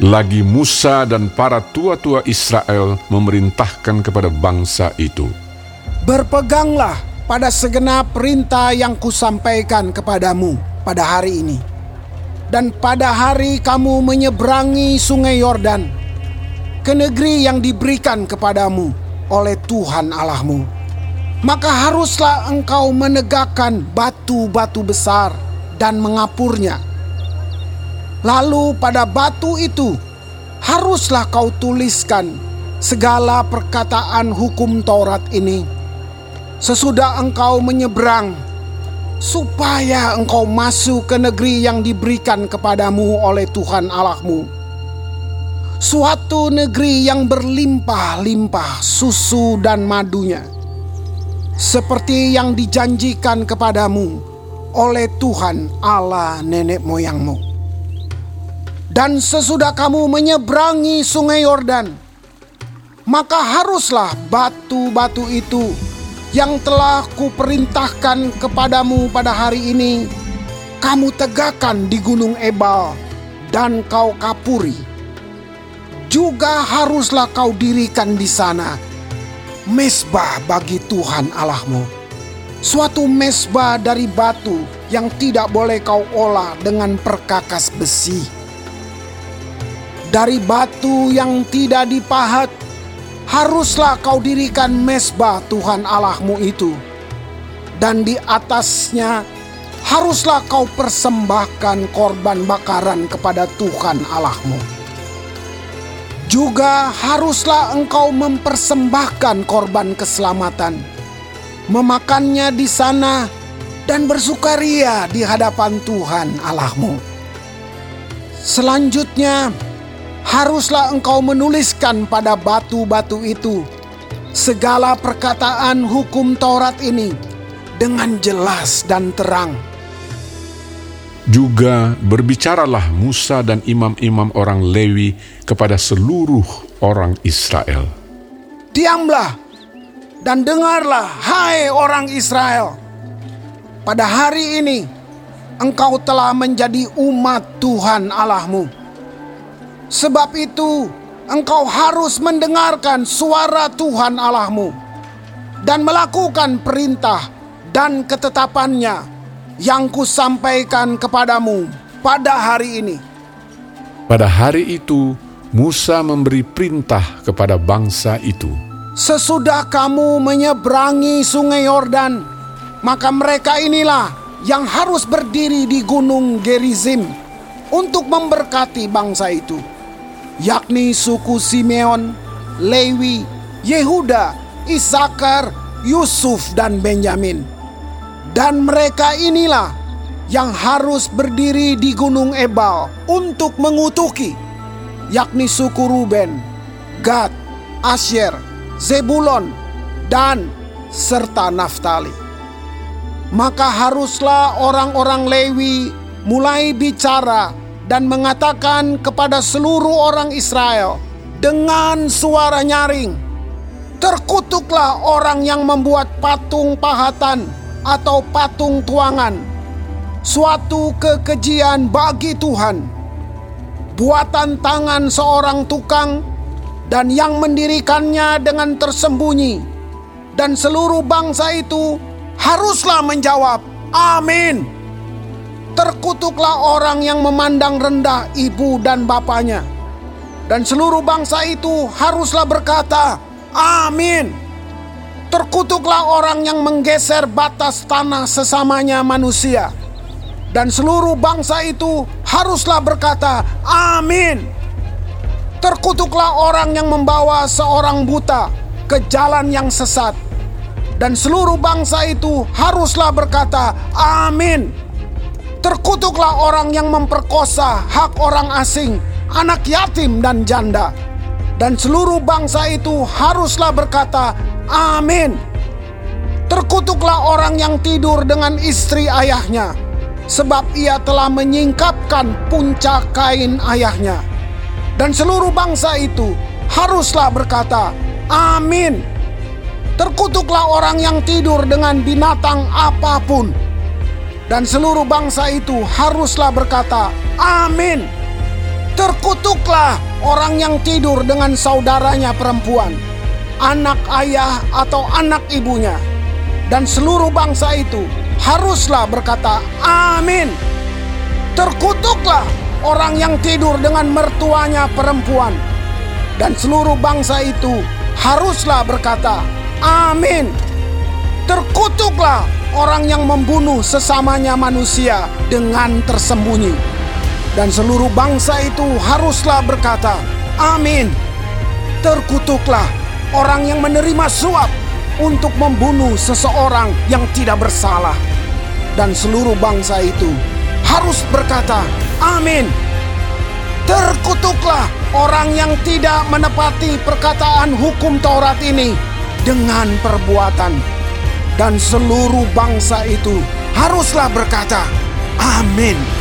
Lagi Musa dan para tua-tua Israel memerintahkan kepada bangsa itu, Berpeganglah pada segenap perintah yang kusampaikan kepadamu pada hari ini. Dan pada hari kamu menyeberangi sungai Yordan ke negeri yang diberikan kepadamu oleh Tuhan Allahmu. Maka haruslah engkau menegakkan batu-batu besar dan mengapurnya. Lalu pada batu itu haruslah kau tuliskan segala perkataan hukum Taurat ini sesudah engkau menyeberang, supaya engkau masuk ke negeri yang diberikan kepadamu oleh Tuhan Allahmu. Suatu negeri yang berlimpah-limpah susu dan madunya, seperti yang dijanjikan kepadamu oleh Tuhan Allah nenek moyangmu. Dan sesudah kamu menyeberangi sungai Yordan, maka haruslah batu-batu itu yang telah kuperintahkan kepadamu pada hari ini, kamu tegakkan di gunung Ebal dan kau kapuri. Juga haruslah kau dirikan di sana mesbah bagi Tuhan Allahmu. Suatu mesbah dari batu yang tidak boleh kau olah dengan perkakas besi. Dari batu yang tidak dipahat haruslah kau dirikan mesbah Tuhan Allahmu itu. Dan di atasnya haruslah kau persembahkan korban bakaran kepada Tuhan Allahmu. Juga haruslah engkau mempersembahkan korban keselamatan, memakannya di sana dan bersukaria di hadapan Tuhan Allahmu. Selanjutnya, haruslah engkau menuliskan pada batu-batu itu segala perkataan hukum Taurat ini dengan jelas dan terang. Juga berbicaralah Musa dan imam-imam orang Lewi kepada seluruh orang Israel. Diamlah dan dengarlah, hai orang Israel. Pada hari ini, engkau telah menjadi umat Tuhan Allahmu. Sebab itu, engkau harus mendengarkan suara Tuhan Allahmu dan melakukan perintah dan ketetapannya yang kusampaikan kepadamu pada hari ini. Pada hari itu, Musa memberi perintah kepada bangsa itu. Sesudah kamu menyeberangi sungai Yordan, maka mereka inilah yang harus berdiri di gunung Gerizim untuk memberkati bangsa itu, yakni suku Simeon, Lewi, Yehuda, Isakar, Yusuf, dan Benyamin. Dan mereka inilah yang harus berdiri di gunung Ebal untuk mengutuki, yakni suku Ruben, Gad, Asyer, Zebulon, dan serta Naftali. Maka haruslah orang-orang Lewi mulai bicara dan mengatakan kepada seluruh orang Israel dengan suara nyaring, "Terkutuklah orang yang membuat patung pahatan atau patung tuangan, suatu kekejian bagi Tuhan, buatan tangan seorang tukang, dan yang mendirikannya dengan tersembunyi." Dan seluruh bangsa itu haruslah menjawab, "Amin." Terkutuklah orang yang memandang rendah ibu dan bapaknya, dan seluruh bangsa itu haruslah berkata, "Amin." Terkutuklah orang yang menggeser batas tanah sesamanya manusia, dan seluruh bangsa itu haruslah berkata, "Amin." Terkutuklah orang yang membawa seorang buta ke jalan yang sesat, dan seluruh bangsa itu haruslah berkata, "Amin." Terkutuklah orang yang memperkosa hak orang asing, anak yatim, dan janda, dan seluruh bangsa itu haruslah berkata, "Amin." Terkutuklah orang yang tidur dengan istri ayahnya, sebab ia telah menyingkapkan puncak kain ayahnya, dan seluruh bangsa itu haruslah berkata, "Amin." Terkutuklah orang yang tidur dengan binatang apa pun, dan seluruh bangsa itu haruslah berkata, "Amin." Terkutuklah orang yang tidur dengan saudaranya perempuan, anak ayah atau anak ibunya, dan seluruh bangsa itu haruslah berkata, "Amin." Terkutuklah orang yang tidur dengan mertuanya perempuan, dan seluruh bangsa itu haruslah berkata, "Amin." Terkutuklah orang yang membunuh sesamanya manusia dengan tersembunyi, dan seluruh bangsa itu haruslah berkata, "Amin." Terkutuklah orang yang menerima suap untuk membunuh seseorang yang tidak bersalah, dan seluruh bangsa itu harus berkata, "Amin." Terkutuklah orang yang tidak menepati perkataan hukum Taurat ini dengan perbuatan, dan seluruh bangsa itu haruslah berkata, "Amin."